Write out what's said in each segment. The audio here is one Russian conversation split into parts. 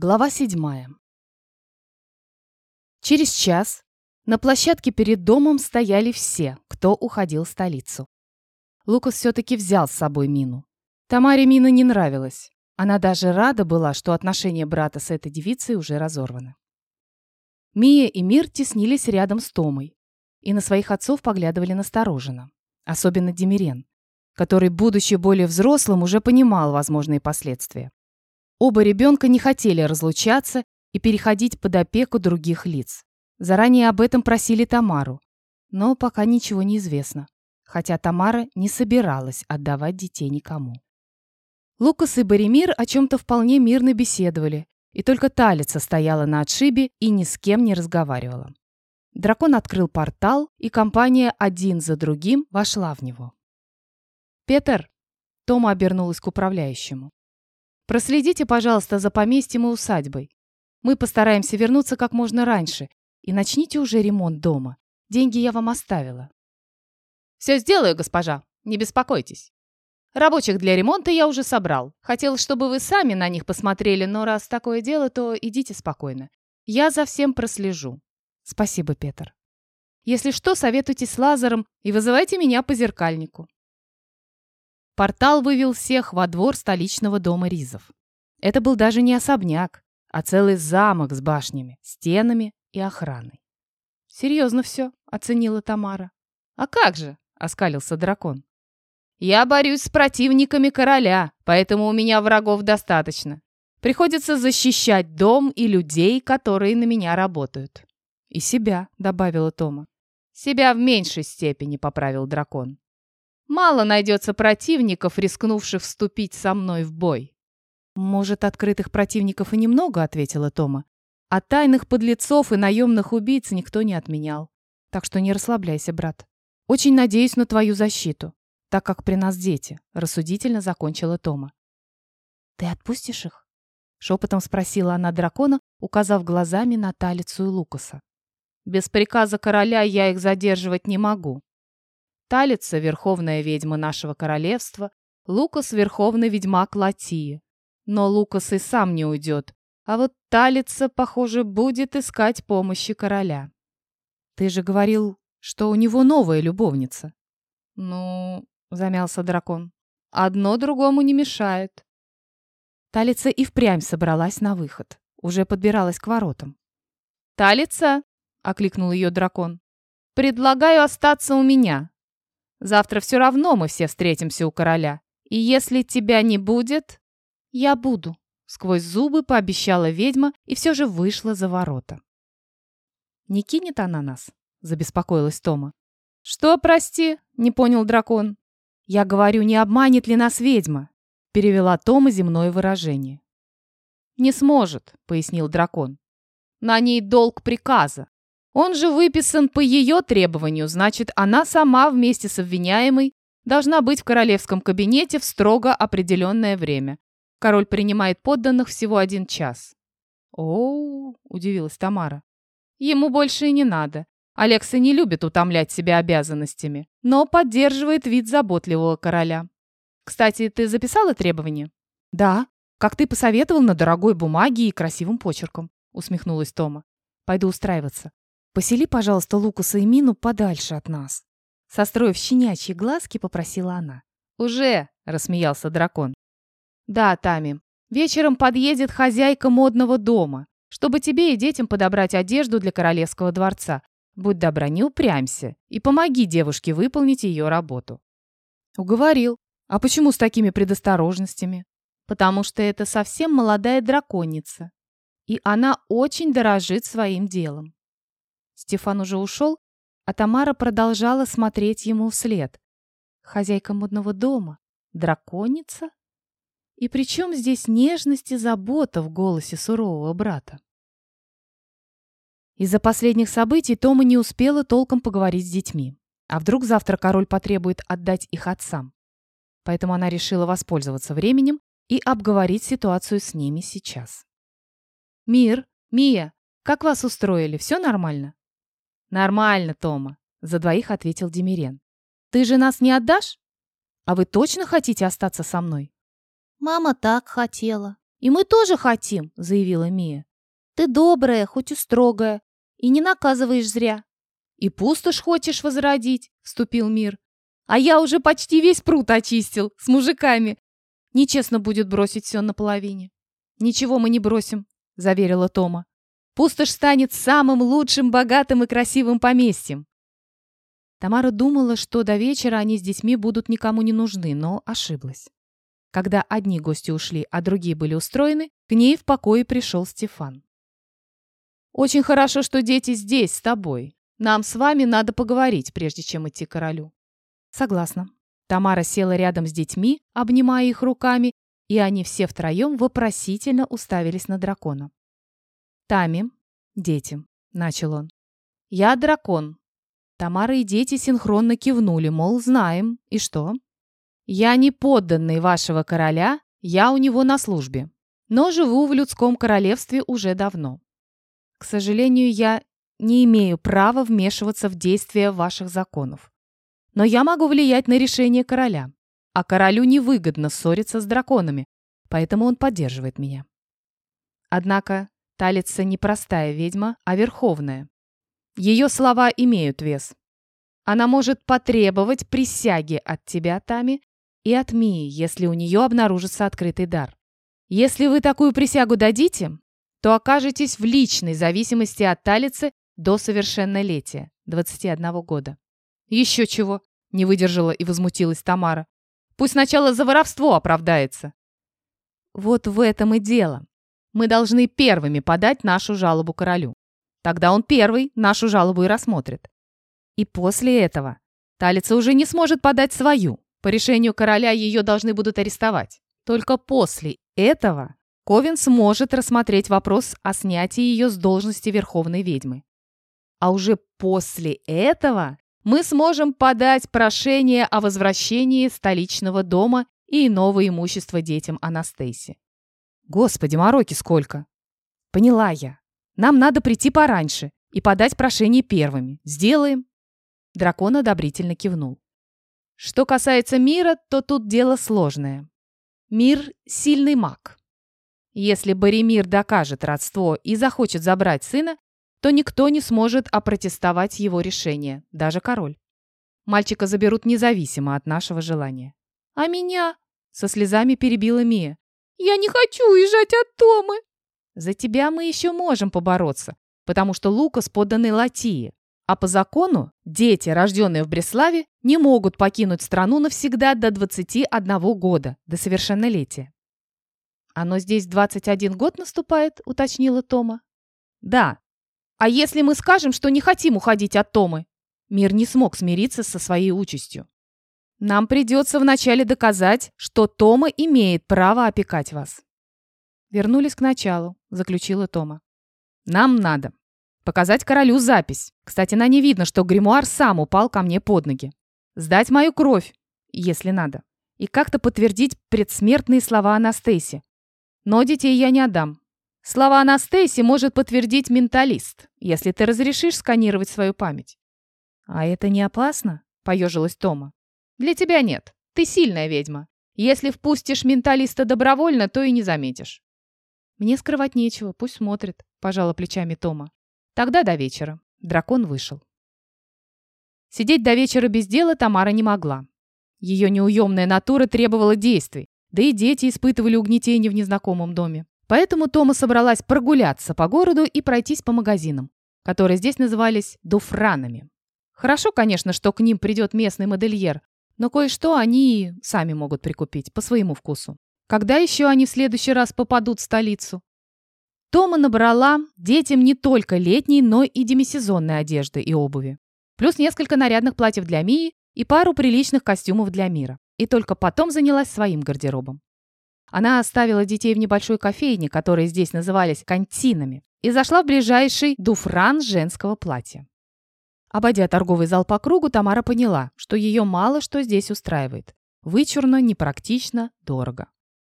Глава седьмая. Через час на площадке перед домом стояли все, кто уходил в столицу. Лукас все-таки взял с собой Мину. Тамаре Мина не нравилась. Она даже рада была, что отношения брата с этой девицей уже разорваны. Мия и Мир теснились рядом с Томой и на своих отцов поглядывали настороженно. Особенно Демирен, который, будучи более взрослым, уже понимал возможные последствия. Оба ребенка не хотели разлучаться и переходить под опеку других лиц. Заранее об этом просили Тамару, но пока ничего не известно, хотя Тамара не собиралась отдавать детей никому. Лукас и Боремир о чем-то вполне мирно беседовали, и только Талица стояла на отшибе и ни с кем не разговаривала. Дракон открыл портал, и компания один за другим вошла в него. «Петер!» — Тома обернулась к управляющему. Проследите, пожалуйста, за поместьем и усадьбой. Мы постараемся вернуться как можно раньше. И начните уже ремонт дома. Деньги я вам оставила. Все сделаю, госпожа. Не беспокойтесь. Рабочих для ремонта я уже собрал. Хотел, чтобы вы сами на них посмотрели, но раз такое дело, то идите спокойно. Я за всем прослежу. Спасибо, Петр. Если что, советуйтесь с Лазаром и вызывайте меня по зеркальнику. Портал вывел всех во двор столичного дома Ризов. Это был даже не особняк, а целый замок с башнями, стенами и охраной. «Серьезно все», — оценила Тамара. «А как же?» — оскалился дракон. «Я борюсь с противниками короля, поэтому у меня врагов достаточно. Приходится защищать дом и людей, которые на меня работают». «И себя», — добавила Тома. «Себя в меньшей степени», — поправил дракон. Мало найдется противников, рискнувших вступить со мной в бой. Может, открытых противников и немного, ответила Тома. А тайных подлецов и наемных убийц никто не отменял. Так что не расслабляйся, брат. Очень надеюсь на твою защиту, так как при нас дети, рассудительно закончила Тома. Ты отпустишь их? Шепотом спросила она дракона, указав глазами на Талицу Лукаса. Без приказа короля я их задерживать не могу. Талица — верховная ведьма нашего королевства, Лукас — верховный ведьмак Латии. Но Лукас и сам не уйдет, а вот Талица, похоже, будет искать помощи короля. Ты же говорил, что у него новая любовница. Ну, замялся дракон, одно другому не мешает. Талица и впрямь собралась на выход, уже подбиралась к воротам. «Талица!» — окликнул ее дракон. «Предлагаю остаться у меня. Завтра все равно мы все встретимся у короля. И если тебя не будет, я буду. Сквозь зубы пообещала ведьма и все же вышла за ворота. «Не кинет она нас?» – забеспокоилась Тома. «Что, прости?» – не понял дракон. «Я говорю, не обманет ли нас ведьма?» – перевела Тома земное выражение. «Не сможет», – пояснил дракон. «На ней долг приказа. Он же выписан по ее требованию, значит, она сама вместе с обвиняемой должна быть в королевском кабинете в строго определенное время. Король принимает подданных всего один час. О, удивилась Тамара. Ему больше и не надо. Алекса не любит утомлять себя обязанностями, но поддерживает вид заботливого короля. Кстати, ты записала требования? Да, как ты посоветовал на дорогой бумаге и красивым почерком, усмехнулась Тома. Пойду устраиваться. Посели, пожалуйста, Лукаса и Мину подальше от нас. Состроив щенячьи глазки, попросила она. «Уже!» — рассмеялся дракон. «Да, Тами, вечером подъедет хозяйка модного дома, чтобы тебе и детям подобрать одежду для королевского дворца. Будь добра, не упрямься и помоги девушке выполнить ее работу». Уговорил. А почему с такими предосторожностями? Потому что это совсем молодая драконица, и она очень дорожит своим делом. Стефан уже ушел, а Тамара продолжала смотреть ему вслед. Хозяйка модного дома? Драконица? И при чем здесь нежность и забота в голосе сурового брата? Из-за последних событий Тома не успела толком поговорить с детьми. А вдруг завтра король потребует отдать их отцам? Поэтому она решила воспользоваться временем и обговорить ситуацию с ними сейчас. «Мир, Мия, как вас устроили? Все нормально?» «Нормально, Тома», — за двоих ответил Демирен. «Ты же нас не отдашь? А вы точно хотите остаться со мной?» «Мама так хотела», «И мы тоже хотим», — заявила Мия. «Ты добрая, хоть и строгая, и не наказываешь зря». «И пустошь хочешь возродить?» — вступил Мир. «А я уже почти весь пруд очистил, с мужиками. Нечестно будет бросить все наполовине». «Ничего мы не бросим», — заверила Тома. «Пустошь станет самым лучшим, богатым и красивым поместьем». Тамара думала, что до вечера они с детьми будут никому не нужны, но ошиблась. Когда одни гости ушли, а другие были устроены, к ней в покое пришел Стефан. «Очень хорошо, что дети здесь, с тобой. Нам с вами надо поговорить, прежде чем идти к королю». «Согласна». Тамара села рядом с детьми, обнимая их руками, и они все втроем вопросительно уставились на дракона. «Тами, дети», — начал он. «Я дракон». Тамара и дети синхронно кивнули, мол, знаем. И что? «Я не подданный вашего короля, я у него на службе, но живу в людском королевстве уже давно. К сожалению, я не имею права вмешиваться в действия ваших законов. Но я могу влиять на решение короля. А королю невыгодно ссориться с драконами, поэтому он поддерживает меня. Однако Талица не простая ведьма, а верховная. Ее слова имеют вес. Она может потребовать присяги от тебя, Тами, и от Мии, если у нее обнаружится открытый дар. Если вы такую присягу дадите, то окажетесь в личной зависимости от Талицы до совершеннолетия, 21 года. Еще чего, не выдержала и возмутилась Тамара. Пусть сначала за воровство оправдается. Вот в этом и дело. Мы должны первыми подать нашу жалобу королю. Тогда он первый нашу жалобу и рассмотрит. И после этого Талица уже не сможет подать свою. По решению короля ее должны будут арестовать. Только после этого Ковен сможет рассмотреть вопрос о снятии ее с должности Верховной ведьмы. А уже после этого мы сможем подать прошение о возвращении столичного дома и иного имущества детям Анастейси. Господи, мороки сколько! Поняла я. Нам надо прийти пораньше и подать прошение первыми. Сделаем. Дракон одобрительно кивнул. Что касается мира, то тут дело сложное. Мир — сильный маг. Если Боремир докажет родство и захочет забрать сына, то никто не сможет опротестовать его решение, даже король. Мальчика заберут независимо от нашего желания. «А меня?» — со слезами перебила Мия. «Я не хочу уезжать от Томы!» «За тебя мы еще можем побороться, потому что Лукас подданный Латии, а по закону дети, рожденные в Бреславе, не могут покинуть страну навсегда до 21 года, до совершеннолетия. «Оно здесь 21 год наступает?» — уточнила Тома. «Да. А если мы скажем, что не хотим уходить от Томы?» Мир не смог смириться со своей участью. «Нам придется вначале доказать, что Тома имеет право опекать вас». «Вернулись к началу», — заключила Тома. «Нам надо показать королю запись. Кстати, на ней видно, что гримуар сам упал ко мне под ноги. Сдать мою кровь, если надо. И как-то подтвердить предсмертные слова Анастейси. Но детей я не отдам. Слова Анастейси может подтвердить менталист, если ты разрешишь сканировать свою память. А это не опасно? Поежилась Тома. Для тебя нет. Ты сильная ведьма. Если впустишь менталиста добровольно, то и не заметишь. Мне скрывать нечего, пусть смотрит, пожала плечами Тома. Тогда до вечера. Дракон вышел. Сидеть до вечера без дела Тамара не могла. Ее неуемная натура требовала действий, да и дети испытывали угнетение в незнакомом доме. Поэтому Тома собралась прогуляться по городу и пройтись по магазинам, которые здесь назывались «дуфранами». Хорошо, конечно, что к ним придет местный модельер, но кое-что они сами могут прикупить по своему вкусу. Когда еще они в следующий раз попадут в столицу? Тома набрала детям не только летней, но и демисезонной одежды и обуви. Плюс несколько нарядных платьев для Мии и пару приличных костюмов для Мира и только потом занялась своим гардеробом. Она оставила детей в небольшой кофейне, которые здесь назывались кантинами, и зашла в ближайший дуфран женского платья. Обойдя торговый зал по кругу, Тамара поняла, что ее мало что здесь устраивает. Вычурно, непрактично, дорого.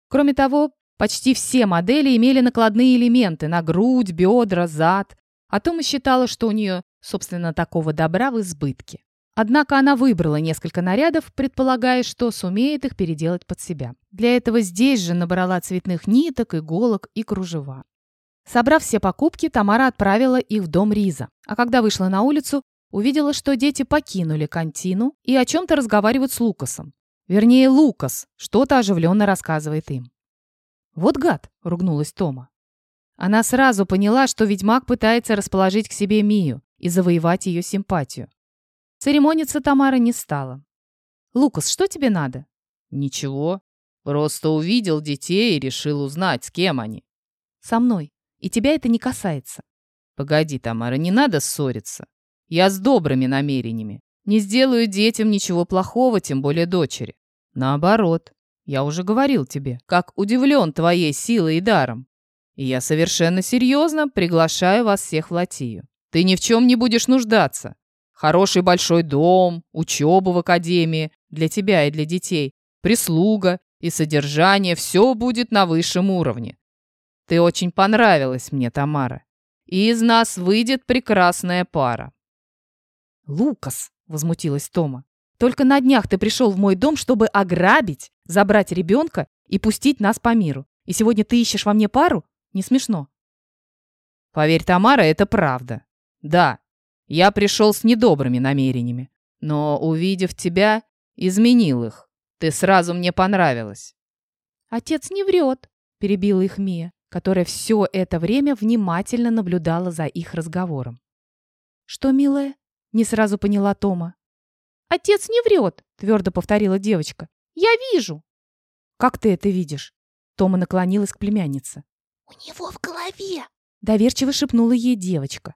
Кроме того, почти все модели имели накладные элементы на грудь, бедра, зад. А Тома считала, что у нее, собственно, такого добра в избытке. Однако она выбрала несколько нарядов, предполагая, что сумеет их переделать под себя. Для этого здесь же набрала цветных ниток, иголок и кружева. Собрав все покупки, Тамара отправила их в дом Риза. А когда вышла на улицу, увидела, что дети покинули контину и о чем-то разговаривают с Лукасом. Вернее, Лукас что-то оживленно рассказывает им. «Вот гад!» — ругнулась Тома. Она сразу поняла, что ведьмак пытается расположить к себе Мию и завоевать ее симпатию. Церемониться Тамара не стала. «Лукас, что тебе надо?» «Ничего. Просто увидел детей и решил узнать, с кем они». «Со мной. И тебя это не касается». «Погоди, Тамара, не надо ссориться. Я с добрыми намерениями. Не сделаю детям ничего плохого, тем более дочери. Наоборот, я уже говорил тебе, как удивлен твоей силой и даром. И я совершенно серьезно приглашаю вас всех в Латию. Ты ни в чем не будешь нуждаться. Хороший большой дом, учеба в академии для тебя и для детей, прислуга и содержание – все будет на высшем уровне. Ты очень понравилась мне, Тамара. И из нас выйдет прекрасная пара. «Лукас!» – возмутилась Тома. «Только на днях ты пришел в мой дом, чтобы ограбить, забрать ребенка и пустить нас по миру. И сегодня ты ищешь во мне пару? Не смешно». «Поверь, Тамара, это правда. Да, я пришел с недобрыми намерениями, но, увидев тебя, изменил их. Ты сразу мне понравилась». «Отец не врет», — перебила их Мия, которая все это время внимательно наблюдала за их разговором. «Что, милая?» — не сразу поняла Тома. «Отец не врет», — твердо повторила девочка. «Я вижу». «Как ты это видишь?» Тома наклонилась к племяннице. «У него в голове», — доверчиво шепнула ей девочка.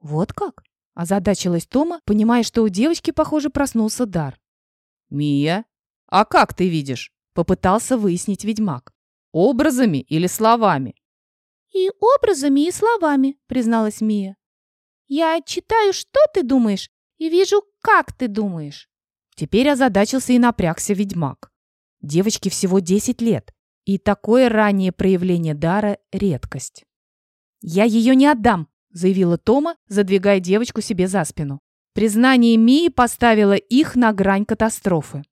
«Вот как?» Озадачилась Тома, понимая, что у девочки, похоже, проснулся дар. «Мия, а как ты видишь?» Попытался выяснить ведьмак. «Образами или словами?» «И образами, и словами», призналась Мия. «Я читаю, что ты думаешь, и вижу, как ты думаешь». Теперь озадачился и напрягся ведьмак. Девочке всего 10 лет, и такое раннее проявление дара – редкость. «Я ее не отдам!» заявила Тома, задвигая девочку себе за спину. Признание Мии поставило их на грань катастрофы.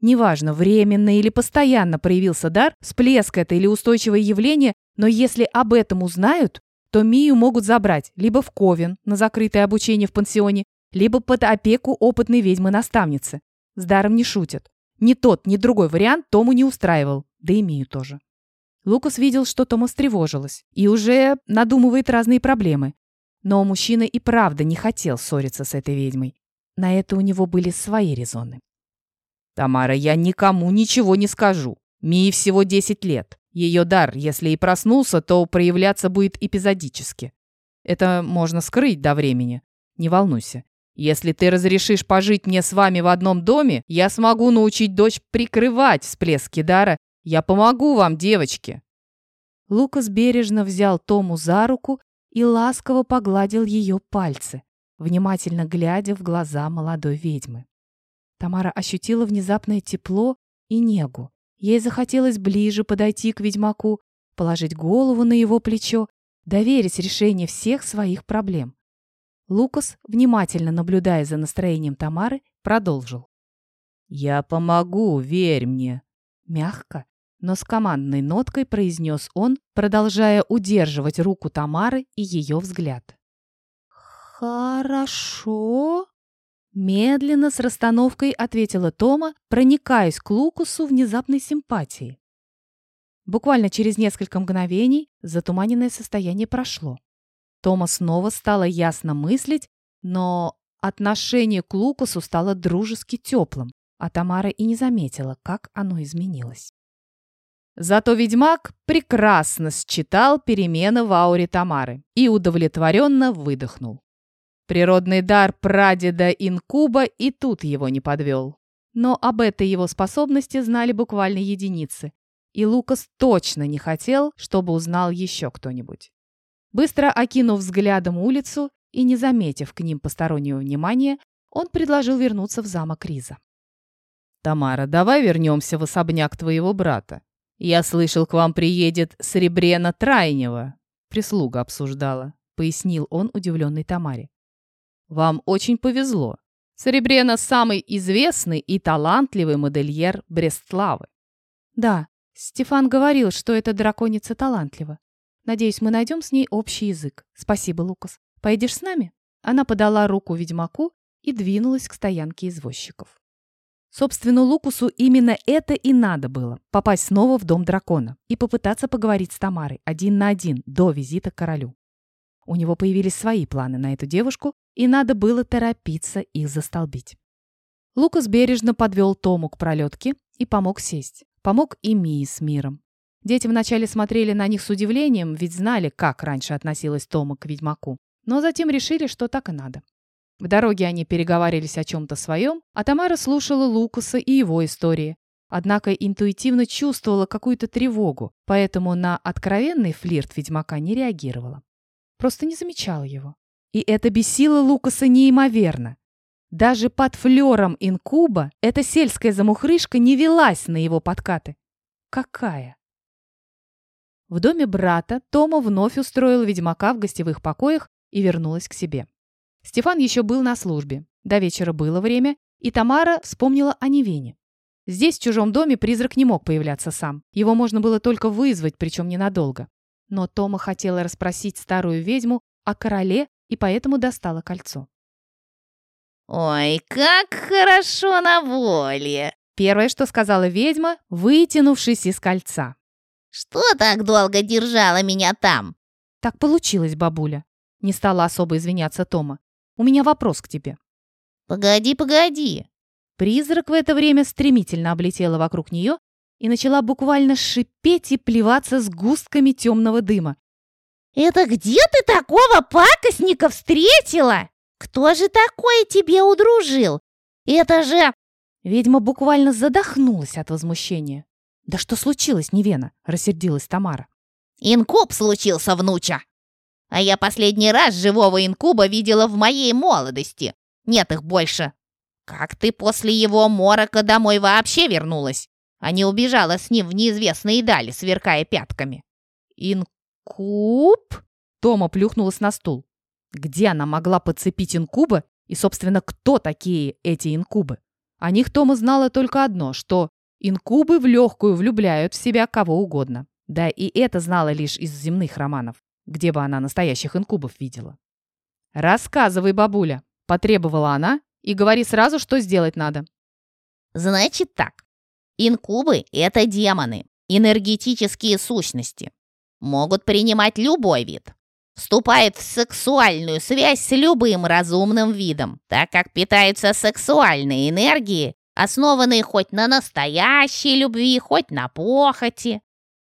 Неважно, временно или постоянно проявился дар, всплеск это или устойчивое явление, но если об этом узнают, то Мию могут забрать либо в Ковен на закрытое обучение в пансионе, либо под опеку опытной ведьмы-наставницы. С даром не шутят. Ни тот, ни другой вариант Тому не устраивал, да и Мию тоже. Лукас видел, что Тома встревожилась и уже надумывает разные проблемы. Но мужчина и правда не хотел ссориться с этой ведьмой. На это у него были свои резоны. «Тамара, я никому ничего не скажу. Мии всего 10 лет. Ее дар, если и проснулся, то проявляться будет эпизодически. Это можно скрыть до времени. Не волнуйся. Если ты разрешишь пожить мне с вами в одном доме, я смогу научить дочь прикрывать всплески дара я помогу вам, девочки!» Лукас бережно взял Тому за руку и ласково погладил ее пальцы, внимательно глядя в глаза молодой ведьмы. Тамара ощутила внезапное тепло и негу. Ей захотелось ближе подойти к ведьмаку, положить голову на его плечо, доверить решение всех своих проблем. Лукас, внимательно наблюдая за настроением Тамары, продолжил. «Я помогу, верь мне!» Мягко, но с командной ноткой произнес он, продолжая удерживать руку Тамары и ее взгляд. «Хорошо», Медленно, с расстановкой ответила Тома, проникаясь к Лукусу внезапной симпатией. Буквально через несколько мгновений затуманенное состояние прошло. Тома снова стала ясно мыслить, но отношение к Лукусу стало дружески теплым, а Тамара и не заметила, как оно изменилось. Зато ведьмак прекрасно считал перемены в ауре Тамары и удовлетворенно выдохнул. Природный дар прадеда Инкуба и тут его не подвел. Но об этой его способности знали буквально единицы, и Лукас точно не хотел, чтобы узнал еще кто-нибудь. Быстро окинув взглядом улицу и не заметив к ним постороннего внимания, он предложил вернуться в замок Риза. «Тамара, давай вернемся в особняк твоего брата. «Я слышал, к вам приедет Сребрена Трайнева», — прислуга обсуждала, — пояснил он удивленной Тамаре. «Вам очень повезло. Серебрена самый известный и талантливый модельер Брестлавы. Да, Стефан говорил, что эта драконица талантлива. Надеюсь, мы найдем с ней общий язык. Спасибо, Лукас. Поедешь с нами? Она подала руку ведьмаку и двинулась к стоянке извозчиков. Собственно, Лукусу именно это и надо было – попасть снова в дом дракона и попытаться поговорить с Тамарой один на один до визита к королю. У него появились свои планы на эту девушку, и надо было торопиться их застолбить. Лукас бережно подвел Тому к пролетке и помог сесть. Помог и Мии с миром. Дети вначале смотрели на них с удивлением, ведь знали, как раньше относилась Тома к ведьмаку. Но затем решили, что так и надо. В дороге они переговаривались о чем-то своем, а Тамара слушала Лукаса и его истории. Однако интуитивно чувствовала какую-то тревогу, поэтому на откровенный флирт ведьмака не реагировала. Просто не замечала его. И это бесило Лукаса неимоверно. Даже под флером инкуба эта сельская замухрышка не велась на его подкаты. Какая? В доме брата Тома вновь устроил ведьмака в гостевых покоях и вернулась к себе. Стефан еще был на службе. До вечера было время, и Тамара вспомнила о Невене. Здесь, в чужом доме, призрак не мог появляться сам. Его можно было только вызвать, причем ненадолго. Но Тома хотела расспросить старую ведьму о короле и поэтому достала кольцо. «Ой, как хорошо на воле!» Первое, что сказала ведьма, вытянувшись из кольца. «Что так долго держала меня там?» «Так получилось, бабуля». Не стала особо извиняться Тома. У меня вопрос к тебе». «Погоди, погоди». Призрак в это время стремительно облетела вокруг нее и начала буквально шипеть и плеваться с густками темного дыма. «Это где ты такого пакостника встретила? Кто же такой тебе удружил? Это же...» Ведьма буквально задохнулась от возмущения. «Да что случилось, Невена?» – рассердилась Тамара. «Инкуб случился, внуча!» А я последний раз живого инкуба видела в моей молодости. Нет их больше. Как ты после его морока домой вообще вернулась? А не убежала с ним в неизвестные дали, сверкая пятками. Инкуб? Тома плюхнулась на стул. Где она могла подцепить инкуба? И, собственно, кто такие эти инкубы? О них Тома знала только одно, что инкубы в легкую влюбляют в себя кого угодно. Да и это знала лишь из земных романов. Где бы она настоящих инкубов видела? «Рассказывай, бабуля», — потребовала она, «и говори сразу, что сделать надо». «Значит так. Инкубы — это демоны, энергетические сущности. Могут принимать любой вид. Вступают в сексуальную связь с любым разумным видом, так как питаются сексуальной энергией, основанной хоть на настоящей любви, хоть на похоти.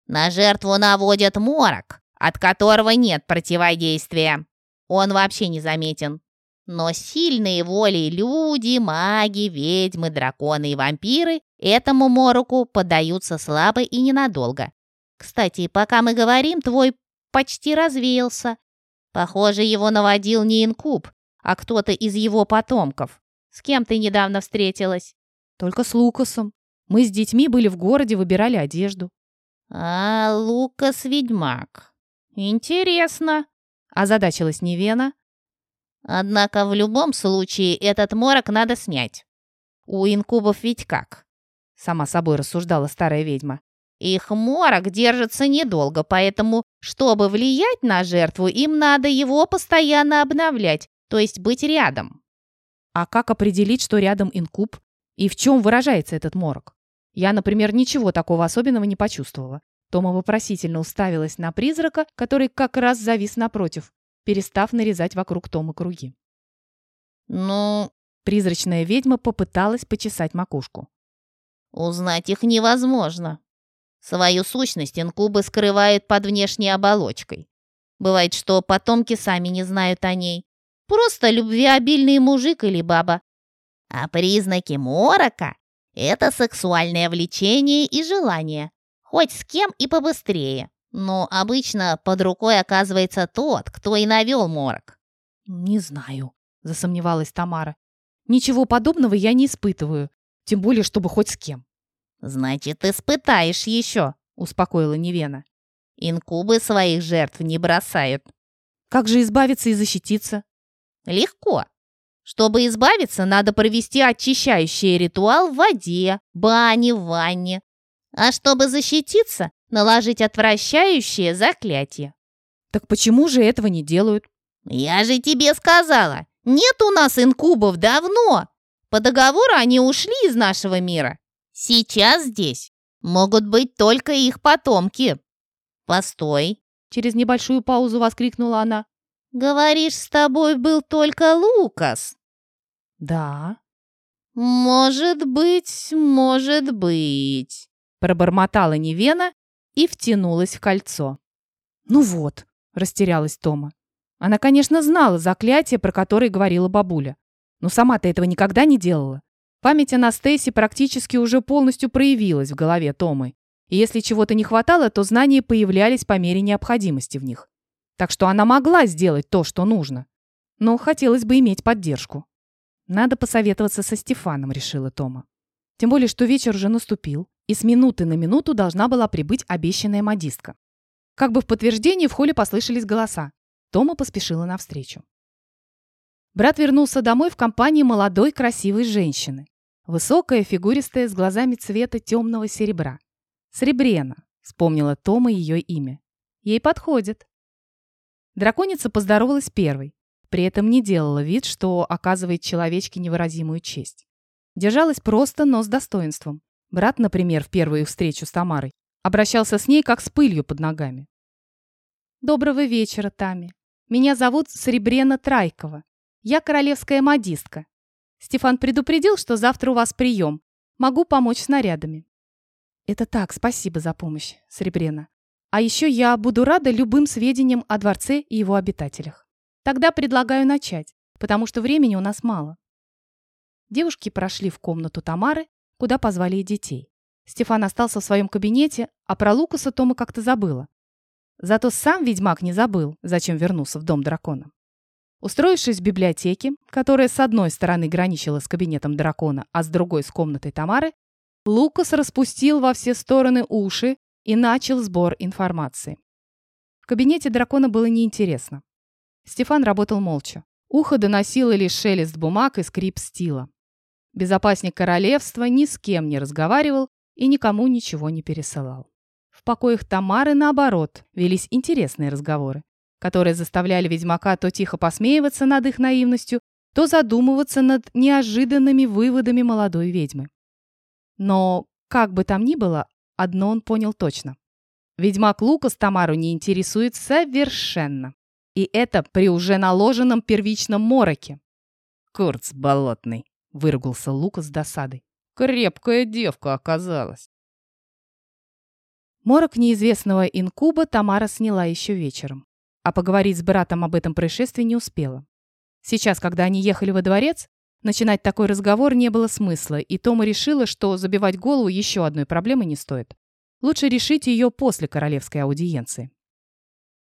На жертву наводят морок, от которого нет противодействия. Он вообще не заметен. Но сильные воли люди, маги, ведьмы, драконы и вампиры этому мороку поддаются слабо и ненадолго. Кстати, пока мы говорим, твой почти развеялся. Похоже, его наводил не инкуб, а кто-то из его потомков. С кем ты недавно встретилась? Только с Лукасом. Мы с детьми были в городе, выбирали одежду. А, Лукас ведьмак. «Интересно», – озадачилась Невена. «Однако в любом случае этот морок надо снять. У инкубов ведь как?» – сама собой рассуждала старая ведьма. «Их морок держится недолго, поэтому, чтобы влиять на жертву, им надо его постоянно обновлять, то есть быть рядом». А как определить, что рядом инкуб? И в чем выражается этот морок? Я, например, ничего такого особенного не почувствовала. Тома вопросительно уставилась на призрака, который как раз завис напротив, перестав нарезать вокруг Тома круги. «Ну...» Призрачная ведьма попыталась почесать макушку. «Узнать их невозможно. Свою сущность инкубы скрывают под внешней оболочкой. Бывает, что потомки сами не знают о ней. Просто любвеобильный мужик или баба. А признаки морока – это сексуальное влечение и желание, Хоть с кем и побыстрее. Но обычно под рукой оказывается тот, кто и навел морок. «Не знаю», — засомневалась Тамара. «Ничего подобного я не испытываю, тем более, чтобы хоть с кем». «Значит, испытаешь еще», — успокоила Невена. «Инкубы своих жертв не бросают». «Как же избавиться и защититься?» «Легко. Чтобы избавиться, надо провести очищающий ритуал в воде, бане, ванне. А чтобы защититься, наложить отвращающее заклятие. Так почему же этого не делают? Я же тебе сказала, нет у нас инкубов давно. По договору они ушли из нашего мира. Сейчас здесь могут быть только их потомки. Постой. Через небольшую паузу воскликнула она. Говоришь, с тобой был только Лукас? Да. Может быть, может быть. Пробормотала Невена и втянулась в кольцо. Ну вот, растерялась Тома. Она, конечно, знала заклятие, про которое говорила бабуля. Но сама-то этого никогда не делала. Память Настейсе практически уже полностью проявилась в голове Томы. И если чего-то не хватало, то знания появлялись по мере необходимости в них. Так что она могла сделать то, что нужно. Но хотелось бы иметь поддержку. Надо посоветоваться со Стефаном, решила Тома. Тем более, что вечер уже наступил, и с минуты на минуту должна была прибыть обещанная модистка. Как бы в подтверждении в холле послышались голоса. Тома поспешила навстречу. Брат вернулся домой в компании молодой красивой женщины. Высокая, фигуристая, с глазами цвета темного серебра. Сребрена, вспомнила Тома ее имя. Ей подходит. Драконица поздоровалась первой, при этом не делала вид, что оказывает человечке невыразимую честь. Держалась просто, но с достоинством. Брат, например, в первую встречу с Тамарой, обращался с ней как с пылью под ногами. «Доброго вечера, Тами. Меня зовут Сребрена Трайкова. Я королевская модистка. Стефан предупредил, что завтра у вас прием. Могу помочь с нарядами». «Это так, спасибо за помощь, Сребрена. А еще я буду рада любым сведениям о дворце и его обитателях. Тогда предлагаю начать, потому что времени у нас мало». Девушки прошли в комнату Тамары, куда позвали и детей. Стефан остался в своем кабинете, а про Лукаса Тома как-то забыла. Зато сам ведьмак не забыл, зачем вернулся в дом дракона. Устроившись в библиотеке, которая с одной стороны граничила с кабинетом дракона, а с другой с комнатой Тамары, Лукас распустил во все стороны уши и начал сбор информации. В кабинете дракона было неинтересно. Стефан работал молча. Ухо доносило лишь шелест бумаг и скрип стила. Безопасник королевства ни с кем не разговаривал и никому ничего не пересылал. В покоях Тамары, наоборот, велись интересные разговоры, которые заставляли ведьмака то тихо посмеиваться над их наивностью, то задумываться над неожиданными выводами молодой ведьмы. Но, как бы там ни было, одно он понял точно. Ведьмак Лукас Тамару не интересует совершенно. И это при уже наложенном первичном мороке. «Курц болотный», — выругался Лукас с досадой. «Крепкая девка оказалась». Морок неизвестного инкуба Тамара сняла еще вечером. А поговорить с братом об этом происшествии не успела. Сейчас, когда они ехали во дворец, Начинать такой разговор не было смысла, и Тома решила, что забивать голову еще одной проблемой не стоит. Лучше решить ее после королевской аудиенции.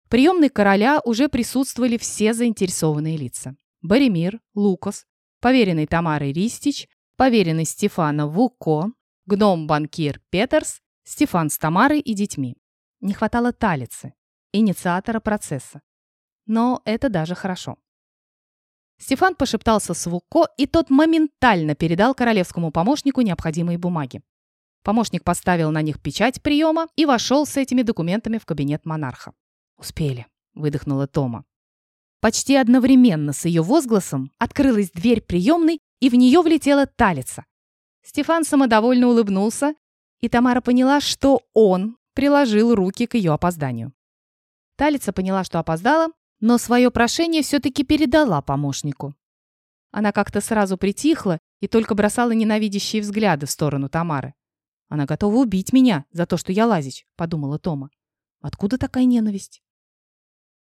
В приемной короля уже присутствовали все заинтересованные лица. Боремир, Лукас, поверенный Тамарой Ристич, поверенный Стефана Вуко, гном-банкир Петерс, Стефан с Тамарой и детьми. Не хватало Талицы, инициатора процесса. Но это даже хорошо. Стефан пошептался с Вуко, и тот моментально передал королевскому помощнику необходимые бумаги. Помощник поставил на них печать приема и вошел с этими документами в кабинет монарха. «Успели», — выдохнула Тома. Почти одновременно с ее возгласом открылась дверь приемной, и в нее влетела талица. Стефан самодовольно улыбнулся, и Тамара поняла, что он приложил руки к ее опозданию. Талица поняла, что опоздала, но свое прошение все-таки передала помощнику. Она как-то сразу притихла и только бросала ненавидящие взгляды в сторону Тамары. «Она готова убить меня за то, что я лазить», — подумала Тома. «Откуда такая ненависть?»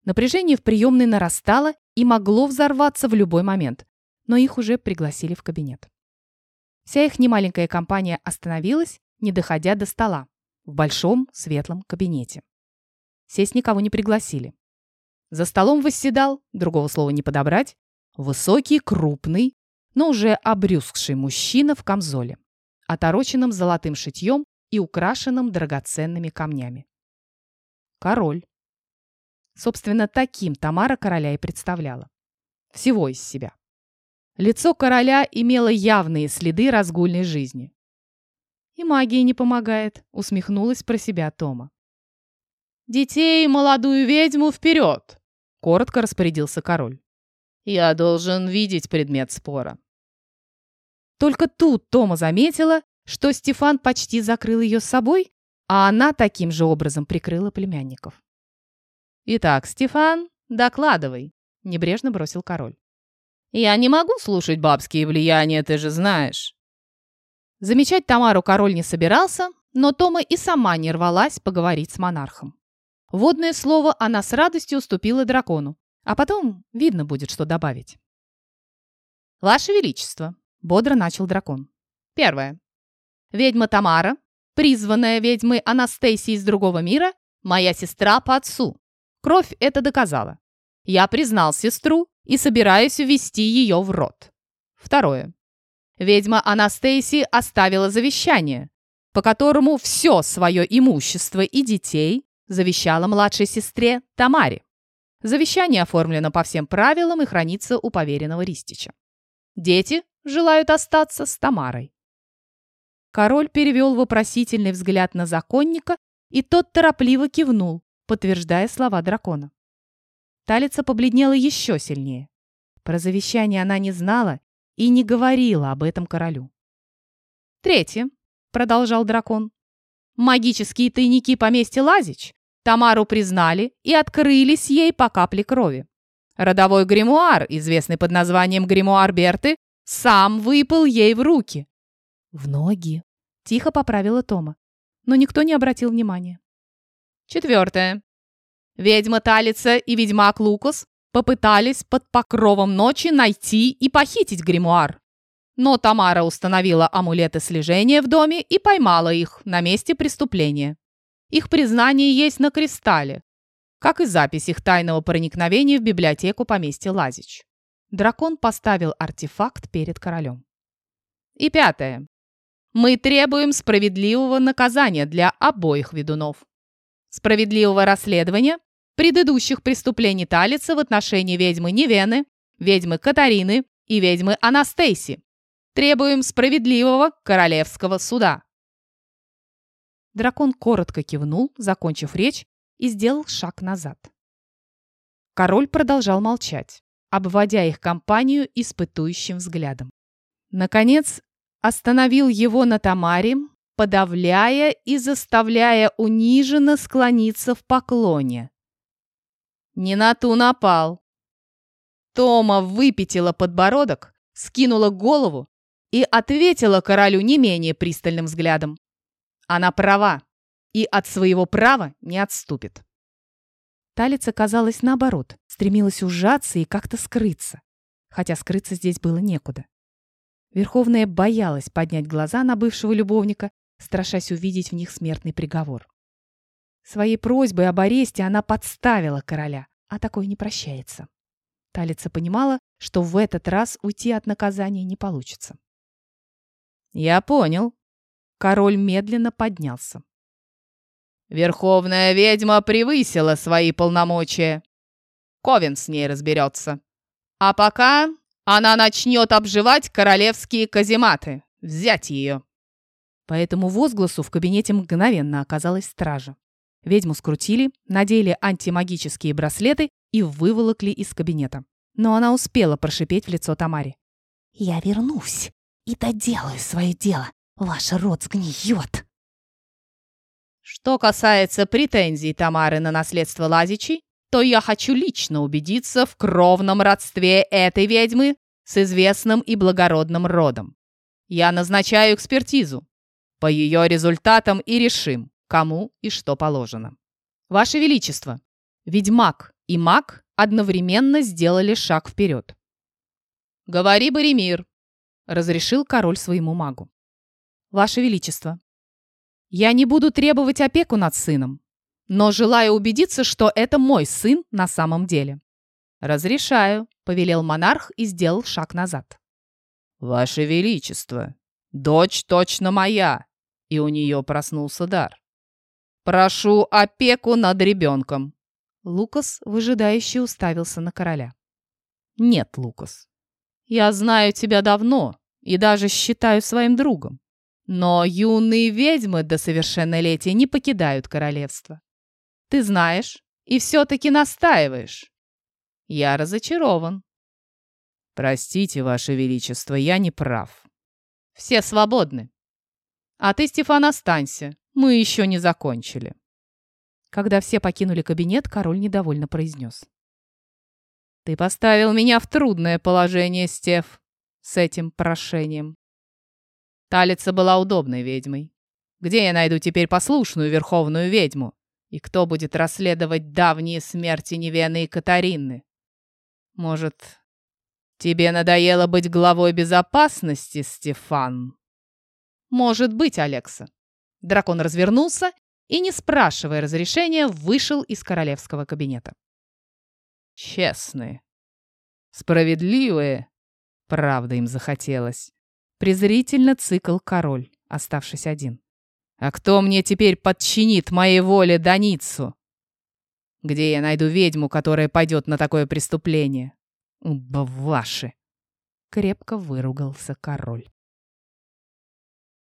Напряжение в приемной нарастало и могло взорваться в любой момент, но их уже пригласили в кабинет. Вся их немаленькая компания остановилась, не доходя до стола, в большом светлом кабинете. Сесть никого не пригласили. За столом восседал, другого слова не подобрать, высокий, крупный, но уже обрюзгший мужчина в камзоле, отороченном золотым шитьем и украшенном драгоценными камнями. Король. Собственно, таким Тамара короля и представляла. Всего из себя. Лицо короля имело явные следы разгульной жизни. «И магия не помогает», — усмехнулась про себя Тома. «Детей и молодую ведьму вперед!» — коротко распорядился король. «Я должен видеть предмет спора». Только тут Тома заметила, что Стефан почти закрыл ее с собой, а она таким же образом прикрыла племянников. «Итак, Стефан, докладывай», — небрежно бросил король. «Я не могу слушать бабские влияния, ты же знаешь». Замечать Тамару король не собирался, но Тома и сама не рвалась поговорить с монархом. Водное слово она с радостью уступила дракону, а потом видно будет, что добавить. «Ваше Величество», — бодро начал дракон. «Первое. Ведьма Тамара, призванная ведьмой Анастасии из другого мира, моя сестра по отцу. Кровь это доказала. Я признал сестру и собираюсь ввести ее в рот. Второе. Ведьма Анастасия оставила завещание, по которому все свое имущество и детей завещала младшей сестре Тамаре. Завещание оформлено по всем правилам и хранится у поверенного Ристича. Дети желают остаться с Тамарой. Король перевел вопросительный взгляд на законника, и тот торопливо кивнул, подтверждая слова дракона. Талица побледнела еще сильнее. Про завещание она не знала и не говорила об этом королю. «Третье», — продолжал дракон. «Магические тайники поместья Лазич Тамару признали и открылись ей по капле крови. Родовой гримуар, известный под названием гримуар Берты, сам выпал ей в руки». «В ноги», — тихо поправила Тома, но никто не обратил внимания. Четвертое. Ведьма Талица и ведьмак Лукас попытались под покровом ночи найти и похитить гримуар. Но Тамара установила амулеты слежения в доме и поймала их на месте преступления. Их признание есть на кристалле, как и запись их тайного проникновения в библиотеку поместья Лазич. Дракон поставил артефакт перед королем. И пятое. Мы требуем справедливого наказания для обоих ведунов справедливого расследования предыдущих преступлений Талица в отношении ведьмы Невены, ведьмы Катарины и ведьмы Анастейси. Требуем справедливого королевского суда». Дракон коротко кивнул, закончив речь, и сделал шаг назад. Король продолжал молчать, обводя их компанию испытующим взглядом. Наконец, остановил его на Тамаре, подавляя и заставляя униженно склониться в поклоне. Не на ту напал. Тома выпятила подбородок, скинула голову и ответила королю не менее пристальным взглядом. Она права и от своего права не отступит. Талица, казалось, наоборот, стремилась ужаться и как-то скрыться, хотя скрыться здесь было некуда. Верховная боялась поднять глаза на бывшего любовника страшась увидеть в них смертный приговор. Своей просьбой об аресте она подставила короля, а такое не прощается. Талица понимала, что в этот раз уйти от наказания не получится. «Я понял». Король медленно поднялся. «Верховная ведьма превысила свои полномочия. Ковен с ней разберется. А пока она начнет обживать королевские казематы. Взять ее!» По этому возгласу в кабинете мгновенно оказалась стража. Ведьму скрутили, надели антимагические браслеты и выволокли из кабинета. Но она успела прошипеть в лицо Тамаре. «Я вернусь и доделаю свое дело. Ваш род сгниет!» Что касается претензий Тамары на наследство Лазичей, то я хочу лично убедиться в кровном родстве этой ведьмы с известным и благородным родом. Я назначаю экспертизу, по ее результатам и решим, кому и что положено. Ваше Величество, ведьмак и маг одновременно сделали шаг вперед. «Говори, Боремир», — разрешил король своему магу. «Ваше Величество, я не буду требовать опеку над сыном, но желаю убедиться, что это мой сын на самом деле». «Разрешаю», — повелел монарх и сделал шаг назад. «Ваше Величество, дочь точно моя», и у нее проснулся дар. «Прошу опеку над ребенком!» Лукас выжидающе уставился на короля. «Нет, Лукас, Я знаю тебя давно и даже считаю своим другом. Но юные ведьмы до совершеннолетия не покидают королевство. Ты знаешь и все-таки настаиваешь. Я разочарован. Простите, Ваше Величество, я не прав. Все свободны. А ты, Стефан, останься. Мы еще не закончили. Когда все покинули кабинет, король недовольно произнес. Ты поставил меня в трудное положение, Стеф, с этим прошением. Талица была удобной ведьмой. Где я найду теперь послушную верховную ведьму? И кто будет расследовать давние смерти Невены и Катарины? Может, тебе надоело быть главой безопасности, Стефан? Может быть, Алекса. Дракон развернулся и, не спрашивая разрешения, вышел из королевского кабинета. Честные, справедливые, правда им захотелось. Презрительно цикл король, оставшись один. А кто мне теперь подчинит моей воле Даницу? Где я найду ведьму, которая пойдет на такое преступление? Уба ваши! Крепко выругался король.